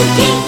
好き